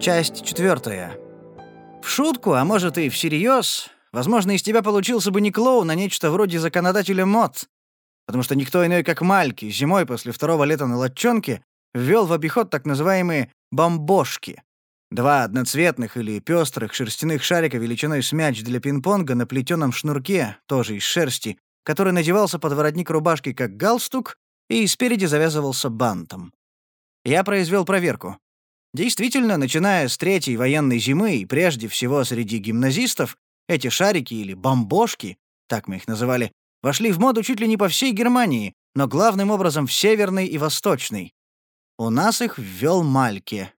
Часть четвертая. В шутку, а может и всерьез, возможно, из тебя получился бы не клоун, а нечто вроде законодателя мод. Потому что никто иной, как Мальки, зимой после второго лета на латчонке ввел в обиход так называемые «бомбошки». Два одноцветных или пестрых шерстяных шарика величиной с мяч для пинг-понга на плетеном шнурке, тоже из шерсти, который надевался под воротник рубашки как галстук и спереди завязывался бантом. Я произвел проверку. Действительно, начиная с третьей военной зимы и прежде всего среди гимназистов, эти шарики или бомбошки, так мы их называли, вошли в моду чуть ли не по всей Германии, но главным образом в Северной и Восточной. У нас их ввел Мальке.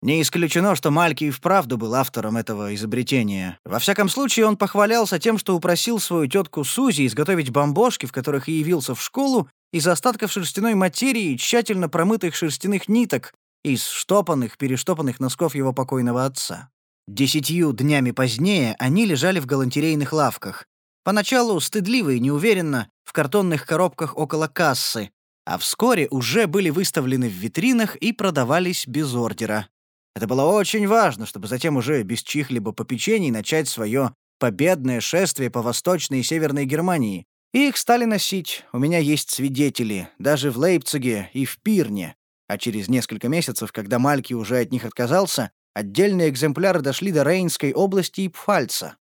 Не исключено, что Мальки и вправду был автором этого изобретения. Во всяком случае, он похвалялся тем, что упросил свою тетку Сузи изготовить бомбошки, в которых и явился в школу, из остатков шерстяной материи и тщательно промытых шерстяных ниток, из штопанных, перештопанных носков его покойного отца. Десятью днями позднее они лежали в галантерейных лавках. Поначалу стыдливо и неуверенно, в картонных коробках около кассы, а вскоре уже были выставлены в витринах и продавались без ордера. Это было очень важно, чтобы затем уже без чьих-либо попечений начать свое победное шествие по Восточной и Северной Германии. И их стали носить, у меня есть свидетели, даже в Лейпциге и в Пирне, а через несколько месяцев, когда Мальки уже от них отказался, отдельные экземпляры дошли до Рейнской области и Пфальца.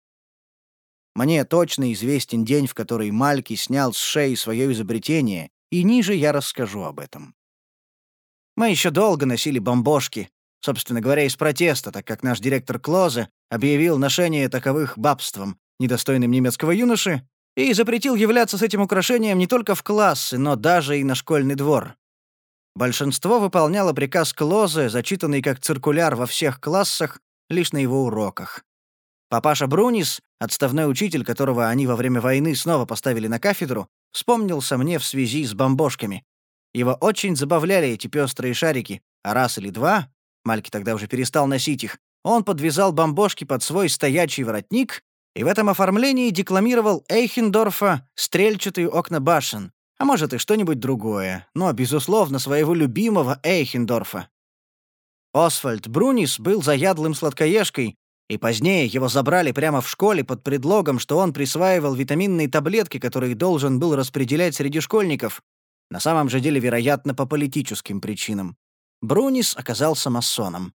Мне точно известен день, в который Мальки снял с шеи свое изобретение, и ниже я расскажу об этом. Мы еще долго носили бомбошки, собственно говоря, из протеста, так как наш директор Клозе объявил ношение таковых бабством, недостойным немецкого юноши, и запретил являться с этим украшением не только в классы, но даже и на школьный двор. Большинство выполняло приказ Клозе, зачитанный как циркуляр во всех классах, лишь на его уроках. Папаша Брунис, отставной учитель, которого они во время войны снова поставили на кафедру, вспомнился мне в связи с бомбошками. Его очень забавляли эти пестрые шарики, а раз или два, Мальки тогда уже перестал носить их, он подвязал бомбошки под свой стоячий воротник и в этом оформлении декламировал Эйхендорфа «Стрельчатые окна башен», а может и что-нибудь другое, но, безусловно, своего любимого Эйхендорфа. Освальд Брунис был заядлым сладкоежкой, и позднее его забрали прямо в школе под предлогом, что он присваивал витаминные таблетки, которые должен был распределять среди школьников, на самом же деле, вероятно, по политическим причинам. Брунис оказался масоном.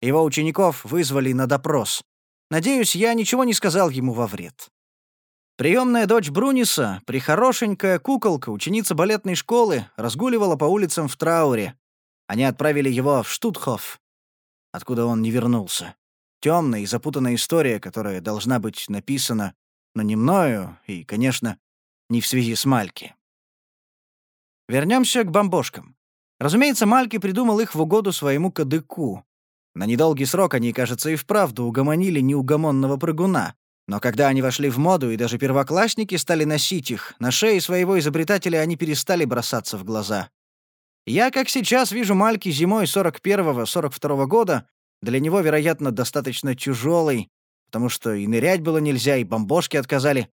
Его учеников вызвали на допрос. Надеюсь, я ничего не сказал ему во вред. Приемная дочь Бруниса, прихорошенькая куколка, ученица балетной школы, разгуливала по улицам в трауре. Они отправили его в Штутхоф, откуда он не вернулся. Темная и запутанная история, которая должна быть написана, но не мною и, конечно, не в связи с Мальки. Вернемся к бомбошкам. Разумеется, Мальки придумал их в угоду своему кадыку. На недолгий срок они, кажется, и вправду угомонили неугомонного прыгуна, но когда они вошли в моду, и даже первоклассники стали носить их, на шее своего изобретателя они перестали бросаться в глаза. Я, как сейчас, вижу Мальки зимой 41-42 года, для него, вероятно, достаточно тяжелый, потому что и нырять было нельзя, и бомбошки отказали.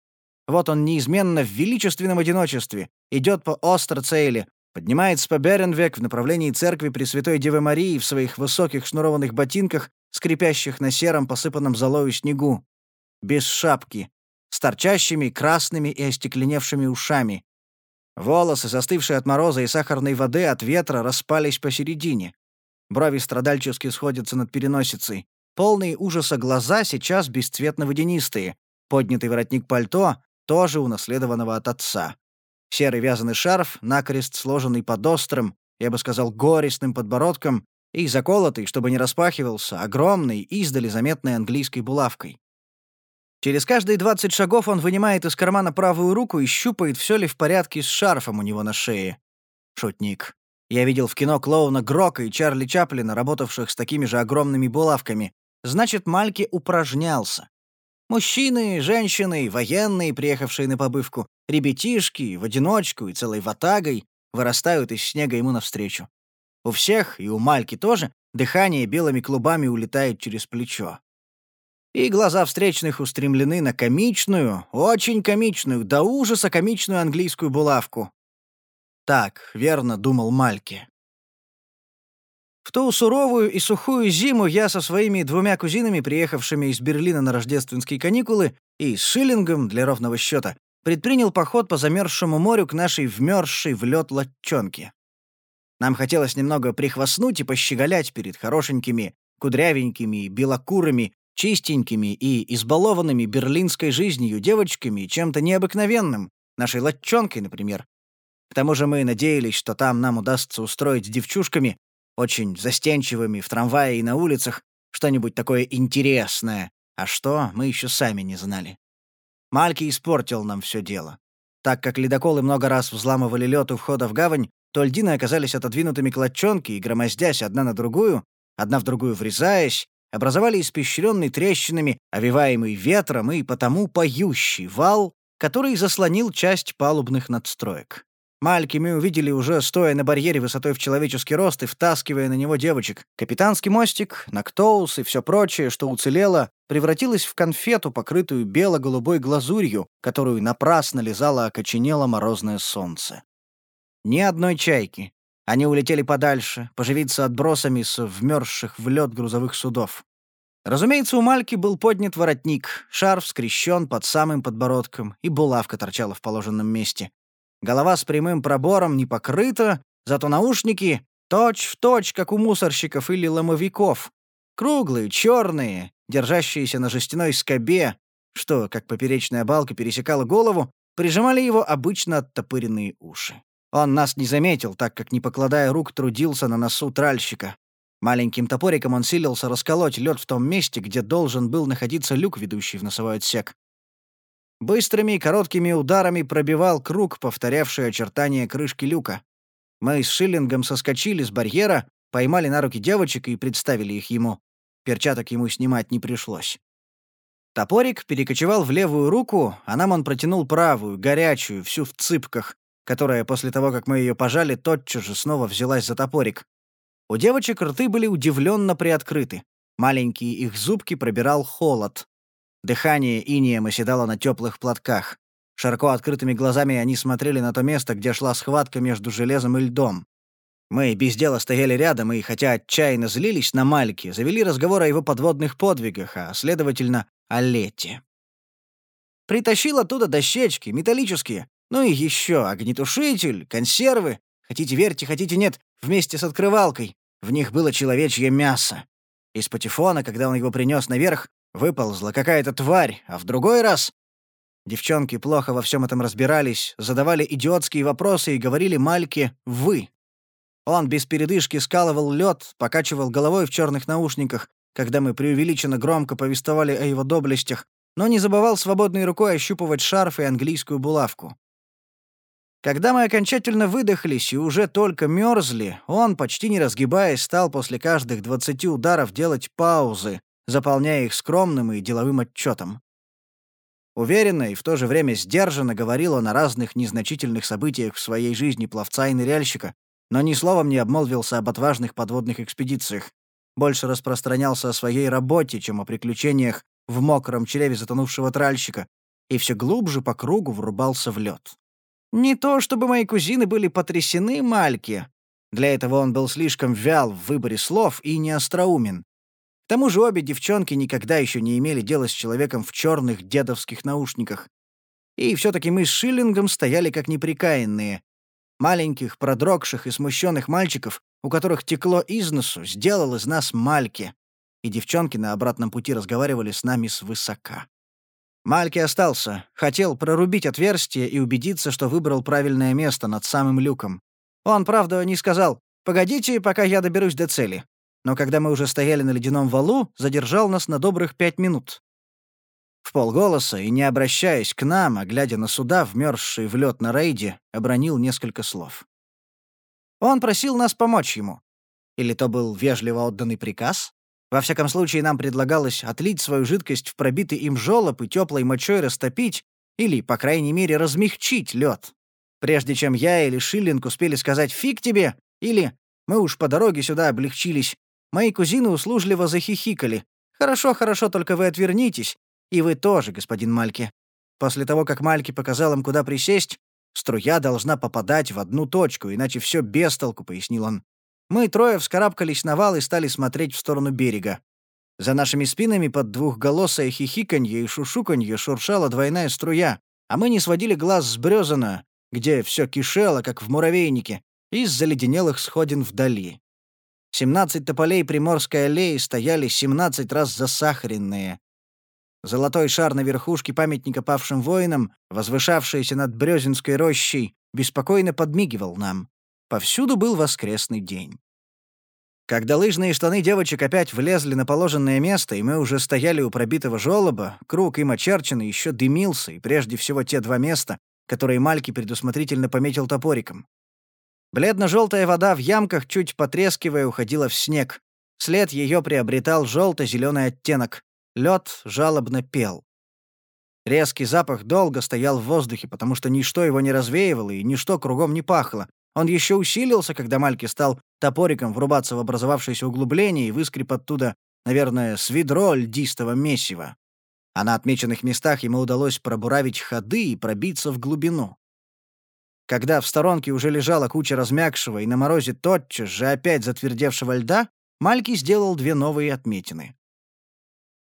Вот он неизменно в величественном одиночестве, идет по Остерцейле, поднимается по Беренвек в направлении церкви Пресвятой Девы Марии в своих высоких шнурованных ботинках, скрипящих на сером, посыпанном золою снегу без шапки, с торчащими красными и остекленевшими ушами. Волосы, застывшие от мороза и сахарной воды от ветра, распались посередине. Брови страдальчески сходятся над переносицей. Полные ужаса глаза сейчас бесцветно-водянистые. Поднятый воротник пальто, тоже унаследованного от отца. Серый вязаный шарф, накрест сложенный под острым, я бы сказал, горестным подбородком, и заколотый, чтобы не распахивался, огромной, издали заметной английской булавкой. Через каждые 20 шагов он вынимает из кармана правую руку и щупает, все ли в порядке с шарфом у него на шее. Шутник. Я видел в кино клоуна Грока и Чарли Чаплина, работавших с такими же огромными булавками. Значит, Мальки упражнялся. Мужчины, женщины, военные, приехавшие на побывку, ребятишки, в одиночку и целой ватагой вырастают из снега ему навстречу. У всех, и у Мальки тоже, дыхание белыми клубами улетает через плечо и глаза встречных устремлены на комичную, очень комичную, до ужаса комичную английскую булавку. Так, верно думал Мальки. В ту суровую и сухую зиму я со своими двумя кузинами, приехавшими из Берлина на рождественские каникулы, и с Шиллингом для ровного счета, предпринял поход по замерзшему морю к нашей вмерзшей в лед латчонке. Нам хотелось немного прихвастнуть и пощеголять перед хорошенькими, кудрявенькими, белокурыми, чистенькими и избалованными берлинской жизнью девочками чем-то необыкновенным, нашей латчонкой, например. К тому же мы надеялись, что там нам удастся устроить с девчушками очень застенчивыми в трамвае и на улицах, что-нибудь такое интересное, а что, мы еще сами не знали. Мальки испортил нам все дело. Так как ледоколы много раз взламывали лед у входа в гавань, то льдины оказались отодвинутыми к лодчонке и, громоздясь одна на другую, одна в другую врезаясь, образовали испещренный трещинами, овиваемый ветром и потому поющий вал, который заслонил часть палубных надстроек. Мальки мы увидели уже стоя на барьере высотой в человеческий рост и втаскивая на него девочек. Капитанский мостик, Нактоус и все прочее, что уцелело, превратилось в конфету, покрытую бело-голубой глазурью, которую напрасно лизало окоченело морозное солнце. Ни одной чайки. Они улетели подальше, поживиться отбросами с вмерзших в лед грузовых судов. Разумеется, у Мальки был поднят воротник, шарф скрещен под самым подбородком, и булавка торчала в положенном месте. Голова с прямым пробором не покрыта, зато наушники точь в точь, как у мусорщиков или ломовиков. Круглые, черные, держащиеся на жестяной скобе, что, как поперечная балка пересекала голову, прижимали его обычно оттопыренные уши. Он нас не заметил, так как, не покладая рук, трудился на носу тральщика. Маленьким топориком он силился расколоть лед в том месте, где должен был находиться люк, ведущий в носовой отсек. Быстрыми и короткими ударами пробивал круг, повторявший очертания крышки люка. Мы с Шиллингом соскочили с барьера, поймали на руки девочек и представили их ему. Перчаток ему снимать не пришлось. Топорик перекочевал в левую руку, а нам он протянул правую, горячую, всю в цыпках, которая после того, как мы ее пожали, тотчас же снова взялась за топорик. У девочек рты были удивленно приоткрыты. Маленькие их зубки пробирал холод. Дыхание инеем оседало на теплых платках. Широко открытыми глазами они смотрели на то место, где шла схватка между железом и льдом. Мы без дела стояли рядом и, хотя отчаянно злились на Мальки, завели разговор о его подводных подвигах, а, следовательно, о лете. Притащил оттуда дощечки, металлические, ну и еще огнетушитель, консервы, хотите верьте, хотите нет, вместе с открывалкой. В них было человечье мясо. Из патефона, когда он его принес наверх, Выползла какая-то тварь, а в другой раз... Девчонки плохо во всем этом разбирались, задавали идиотские вопросы и говорили Мальке «вы». Он без передышки скалывал лед, покачивал головой в черных наушниках, когда мы преувеличенно громко повествовали о его доблестях, но не забывал свободной рукой ощупывать шарф и английскую булавку. Когда мы окончательно выдохлись и уже только мерзли, он, почти не разгибаясь, стал после каждых двадцати ударов делать паузы, заполняя их скромным и деловым отчетом. Уверенно и в то же время сдержанно говорил он о разных незначительных событиях в своей жизни пловца и ныряльщика, но ни словом не обмолвился об отважных подводных экспедициях. Больше распространялся о своей работе, чем о приключениях в мокром чреве затонувшего тральщика, и все глубже по кругу врубался в лед. Не то чтобы мои кузины были потрясены Мальке. Для этого он был слишком вял в выборе слов и неостроумен. К тому же обе девчонки никогда еще не имели дела с человеком в черных дедовских наушниках. И все-таки мы с Шиллингом стояли как неприкаянные. Маленьких, продрогших и смущенных мальчиков, у которых текло из носу, сделал из нас мальки. И девчонки на обратном пути разговаривали с нами свысока. Мальки остался, хотел прорубить отверстие и убедиться, что выбрал правильное место над самым люком. Он, правда, не сказал «Погодите, пока я доберусь до цели» но когда мы уже стояли на ледяном валу, задержал нас на добрых пять минут. В полголоса и не обращаясь к нам, а глядя на суда, вмерзшие в лед на рейде, обронил несколько слов. Он просил нас помочь ему. Или то был вежливо отданный приказ? Во всяком случае, нам предлагалось отлить свою жидкость в пробитый им жёлоб и теплой мочой растопить или, по крайней мере, размягчить лед. Прежде чем я или Шиллинг успели сказать «фиг тебе» или «мы уж по дороге сюда облегчились», Мои кузины услужливо захихикали. «Хорошо, хорошо, только вы отвернитесь. И вы тоже, господин Мальки». После того, как Мальки показал им, куда присесть, струя должна попадать в одну точку, иначе все без толку, пояснил он. Мы трое вскарабкались на вал и стали смотреть в сторону берега. За нашими спинами под двухголосое хихиканье и шушуканье шуршала двойная струя, а мы не сводили глаз с Брёзана, где все кишело, как в муравейнике, из заледенелых сходин вдали. Семнадцать тополей Приморской аллеи стояли семнадцать раз засахаренные. Золотой шар на верхушке памятника павшим воинам, возвышавшийся над Брёзинской рощей, беспокойно подмигивал нам. Повсюду был воскресный день. Когда лыжные штаны девочек опять влезли на положенное место, и мы уже стояли у пробитого жёлоба, круг им очерченный еще дымился, и прежде всего те два места, которые Мальки предусмотрительно пометил топориком. Бледно-желтая вода в ямках, чуть потрескивая, уходила в снег. След ее приобретал желто-зеленый оттенок. Лед жалобно пел. Резкий запах долго стоял в воздухе, потому что ничто его не развеивало и ничто кругом не пахло, он еще усилился, когда Мальки стал топориком врубаться в образовавшееся углубление и выскреб оттуда, наверное, с ведро льдистого месива. А на отмеченных местах ему удалось пробуравить ходы и пробиться в глубину. Когда в сторонке уже лежала куча размягшего и на морозе тотчас же опять затвердевшего льда, Мальки сделал две новые отметины.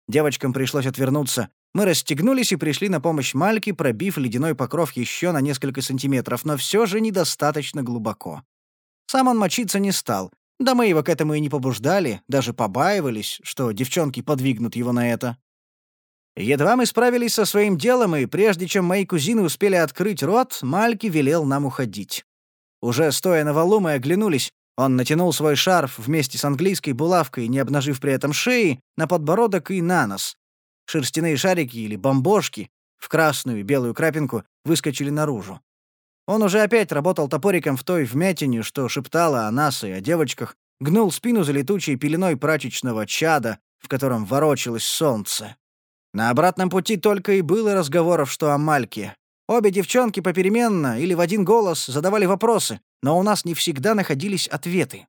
Девочкам пришлось отвернуться, мы расстегнулись и пришли на помощь Мальке, пробив ледяной покров еще на несколько сантиметров, но все же недостаточно глубоко. Сам он мочиться не стал. Да мы его к этому и не побуждали, даже побаивались, что девчонки подвигнут его на это. Едва мы справились со своим делом, и прежде чем мои кузины успели открыть рот, Мальки велел нам уходить. Уже стоя на валу, мы оглянулись. Он натянул свой шарф вместе с английской булавкой, не обнажив при этом шеи, на подбородок и на нос шерстяные шарики или бомбошки в красную и белую крапинку выскочили наружу. Он уже опять работал топориком в той вмятине, что шептала о нас и о девочках, гнул спину за летучей пеленой прачечного чада, в котором ворочалось солнце. На обратном пути только и было разговоров, что о Мальке. Обе девчонки попеременно или в один голос задавали вопросы, но у нас не всегда находились ответы.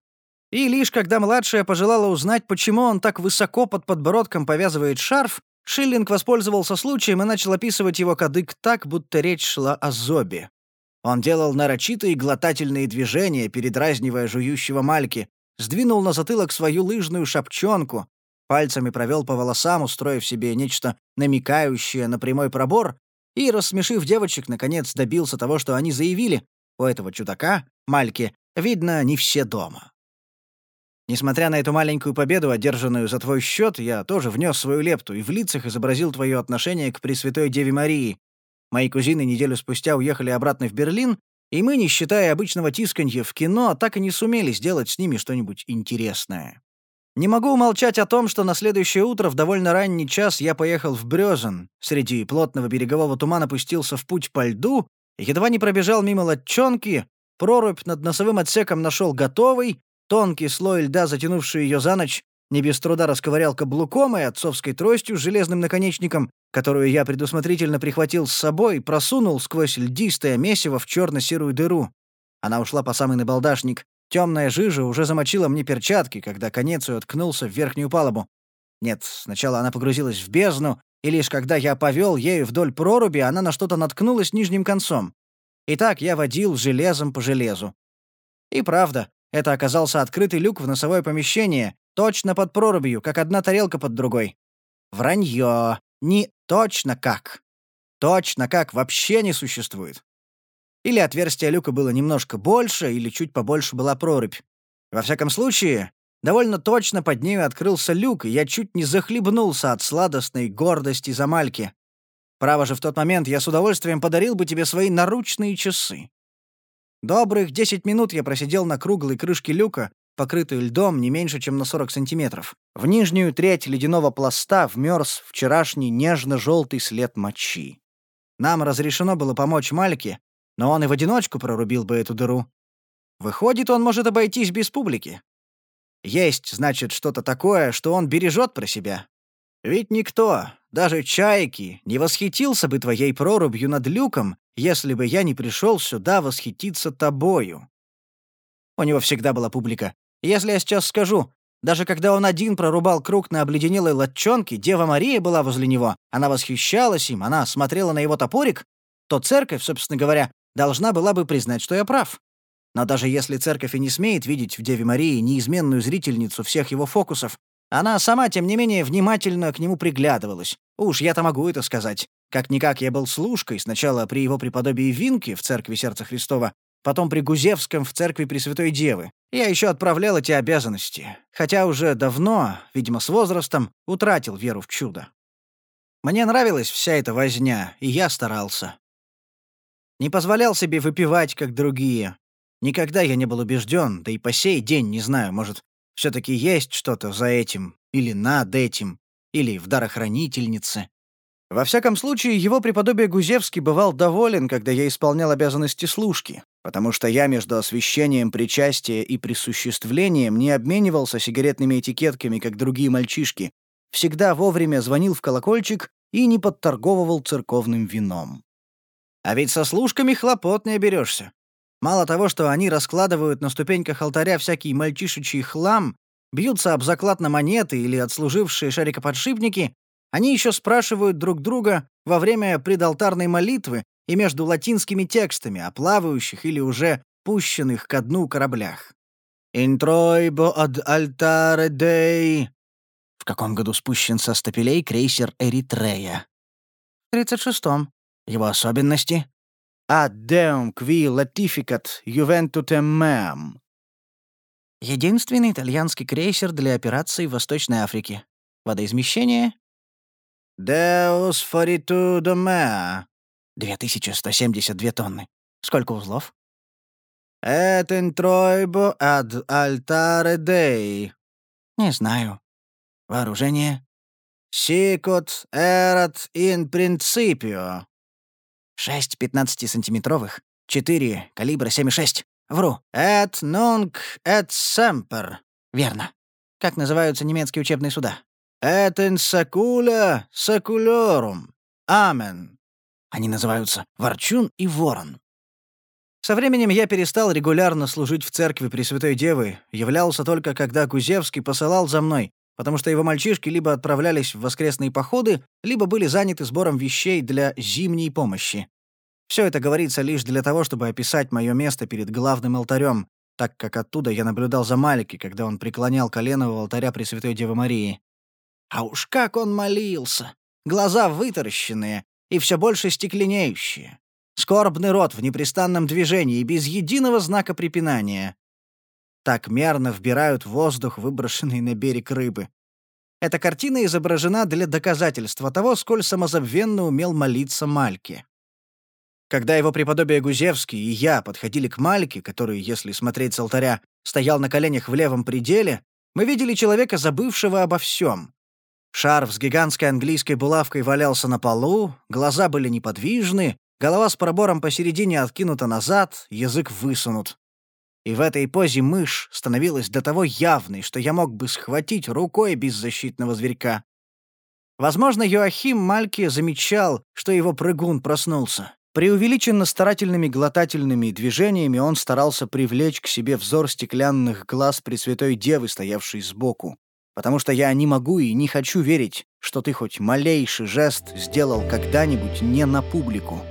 И лишь когда младшая пожелала узнать, почему он так высоко под подбородком повязывает шарф, Шиллинг воспользовался случаем и начал описывать его кадык так, будто речь шла о зобе. Он делал нарочитые глотательные движения, передразнивая жующего мальки, сдвинул на затылок свою лыжную шапчонку, пальцами провел по волосам, устроив себе нечто намекающее на прямой пробор, и, рассмешив девочек, наконец добился того, что они заявили, у этого чудака, Мальки, видно, не все дома. Несмотря на эту маленькую победу, одержанную за твой счет, я тоже внес свою лепту и в лицах изобразил твое отношение к Пресвятой Деве Марии. Мои кузины неделю спустя уехали обратно в Берлин, и мы, не считая обычного тисканья в кино, так и не сумели сделать с ними что-нибудь интересное. Не могу умолчать о том, что на следующее утро в довольно ранний час я поехал в Брёзен, среди плотного берегового тумана пустился в путь по льду, едва не пробежал мимо лодчонки, прорубь над носовым отсеком нашел готовый, Тонкий слой льда, затянувший ее за ночь, не без труда расковырял каблуком и отцовской тростью с железным наконечником, которую я предусмотрительно прихватил с собой, просунул сквозь льдистое месиво в черно-серую дыру. Она ушла по самый набалдашник. Темная жижа уже замочила мне перчатки, когда конец ее ткнулся в верхнюю палубу. Нет, сначала она погрузилась в бездну, и лишь когда я повел ею вдоль проруби, она на что-то наткнулась нижним концом. И так я водил железом по железу. И правда, это оказался открытый люк в носовое помещение, точно под прорубью, как одна тарелка под другой. Вранье. Не точно как. Точно как вообще не существует. Или отверстие люка было немножко больше, или чуть побольше была прорубь. Во всяком случае, довольно точно под нею открылся люк, и я чуть не захлебнулся от сладостной гордости за Мальки. Право же, в тот момент я с удовольствием подарил бы тебе свои наручные часы. Добрых 10 минут я просидел на круглой крышке люка, покрытой льдом не меньше, чем на 40 сантиметров. В нижнюю треть ледяного пласта вмерз вчерашний нежно-желтый след мочи. Нам разрешено было помочь Мальке, но он и в одиночку прорубил бы эту дыру. Выходит, он может обойтись без публики. Есть, значит, что-то такое, что он бережет про себя. Ведь никто, даже чайки, не восхитился бы твоей прорубью над люком, если бы я не пришел сюда восхититься тобою. У него всегда была публика. Если я сейчас скажу, даже когда он один прорубал круг на обледенелой латчонке, Дева Мария была возле него, она восхищалась им, она смотрела на его топорик, то церковь, собственно говоря, должна была бы признать, что я прав. Но даже если церковь и не смеет видеть в Деве Марии неизменную зрительницу всех его фокусов, она сама, тем не менее, внимательно к нему приглядывалась. Уж я-то могу это сказать. Как-никак я был служкой сначала при его преподобии Винке в церкви Сердца Христова, потом при Гузевском в церкви Пресвятой Девы. Я еще отправлял эти обязанности, хотя уже давно, видимо, с возрастом, утратил веру в чудо. Мне нравилась вся эта возня, и я старался. Не позволял себе выпивать, как другие. Никогда я не был убежден, да и по сей день не знаю, может, все-таки есть что-то за этим, или над этим, или в дарохранительнице. Во всяком случае, его преподобие Гузевский бывал доволен, когда я исполнял обязанности служки, потому что я между освящением причастия и присуществлением не обменивался сигаретными этикетками, как другие мальчишки, всегда вовремя звонил в колокольчик и не подторговывал церковным вином. А ведь со служками хлопот не оберешься. Мало того, что они раскладывают на ступеньках алтаря всякий мальчишечий хлам, бьются об заклад на монеты или отслужившие шарикоподшипники, они еще спрашивают друг друга во время предалтарной молитвы и между латинскими текстами о плавающих или уже пущенных ко дну кораблях. «Интройбо ad altare dei...» В каком году спущен со стапелей крейсер «Эритрея»? В 36-м. Его особенности? «Ad deum qui latificat juventutem meam». Единственный итальянский крейсер для операций в Восточной Африке. Водоизмещение? «Deus foritudo mea». 2172 тонны. Сколько узлов? «Et introibo ad altare Dei». Не знаю. Вооружение? «Sicut erat in principio». Шесть 15-сантиметровых, четыре калибра 7,6. Вру. «Et nunc et semper». Верно. Как называются немецкие учебные суда? «Et in secula seculorum». Амен. Они называются «Ворчун» и «Ворон». Со временем я перестал регулярно служить в церкви Пресвятой Девы, являлся только когда Гузевский посылал за мной, потому что его мальчишки либо отправлялись в воскресные походы, либо были заняты сбором вещей для зимней помощи. Все это говорится лишь для того, чтобы описать мое место перед главным алтарем, так как оттуда я наблюдал за Малики, когда он преклонял колено у алтаря Пресвятой Девы Марии. А уж как он молился! Глаза вытаращенные и все больше стекленеющие. Скорбный рот в непрестанном движении, без единого знака препинания. Так мерно вбирают воздух, выброшенный на берег рыбы. Эта картина изображена для доказательства того, сколь самозабвенно умел молиться Мальке. Когда его преподобие Гузевский и я подходили к Мальке, который, если смотреть с алтаря, стоял на коленях в левом пределе, мы видели человека, забывшего обо всем. Шарф с гигантской английской булавкой валялся на полу, глаза были неподвижны, голова с пробором посередине откинута назад, язык высунут. И в этой позе мышь становилась до того явной, что я мог бы схватить рукой беззащитного зверька. Возможно, Йоахим Мальки замечал, что его прыгун проснулся. Преувеличенно старательными глотательными движениями он старался привлечь к себе взор стеклянных глаз Пресвятой Девы, стоявшей сбоку. Потому что я не могу и не хочу верить, что ты хоть малейший жест сделал когда-нибудь не на публику.